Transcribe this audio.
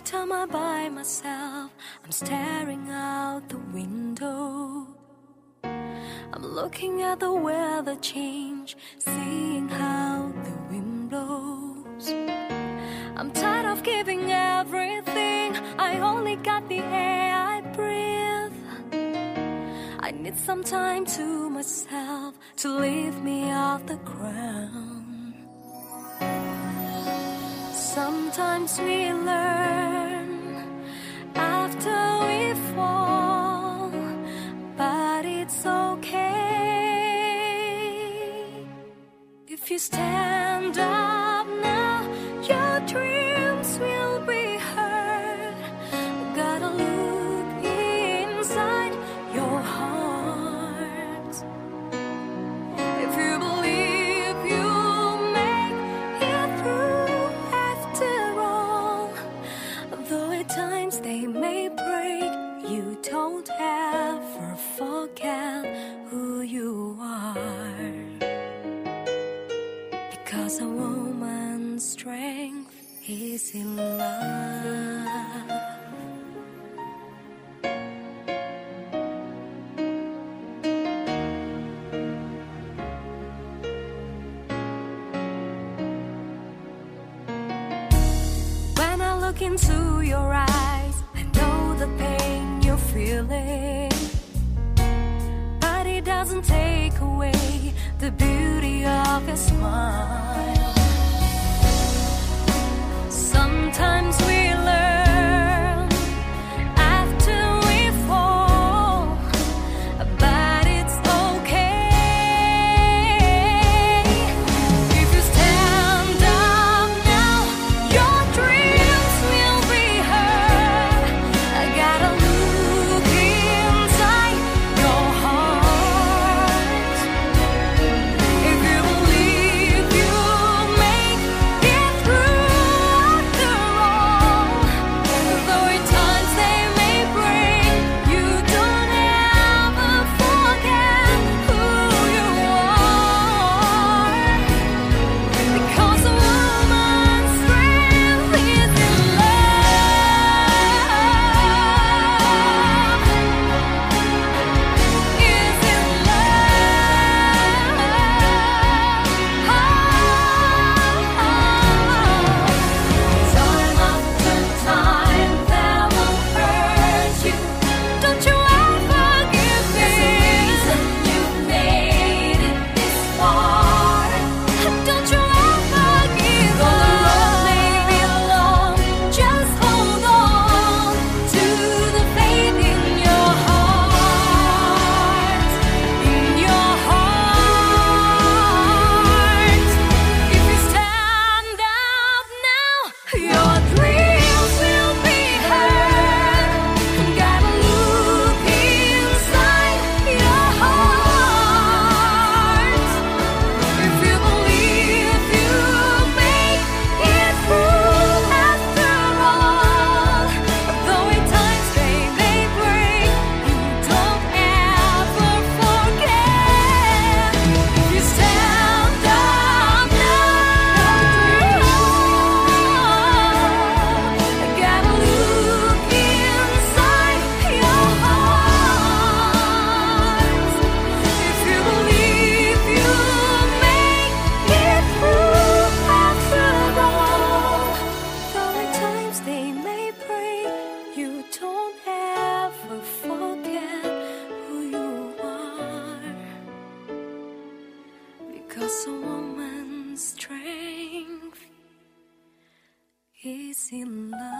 Every time I'm by myself, I'm staring out the window. I'm looking at the weather change, seeing how the wind blows. I'm tired of giving everything, I only got the air I breathe. I need some time to myself to lift me off the ground. Sometimes we learn after we fall, but it's okay if you stand. never forget who you are. Because a woman's strength is in love. When I look into your eyes, I know the pain you're feeling. away the beauty of your smile. in love.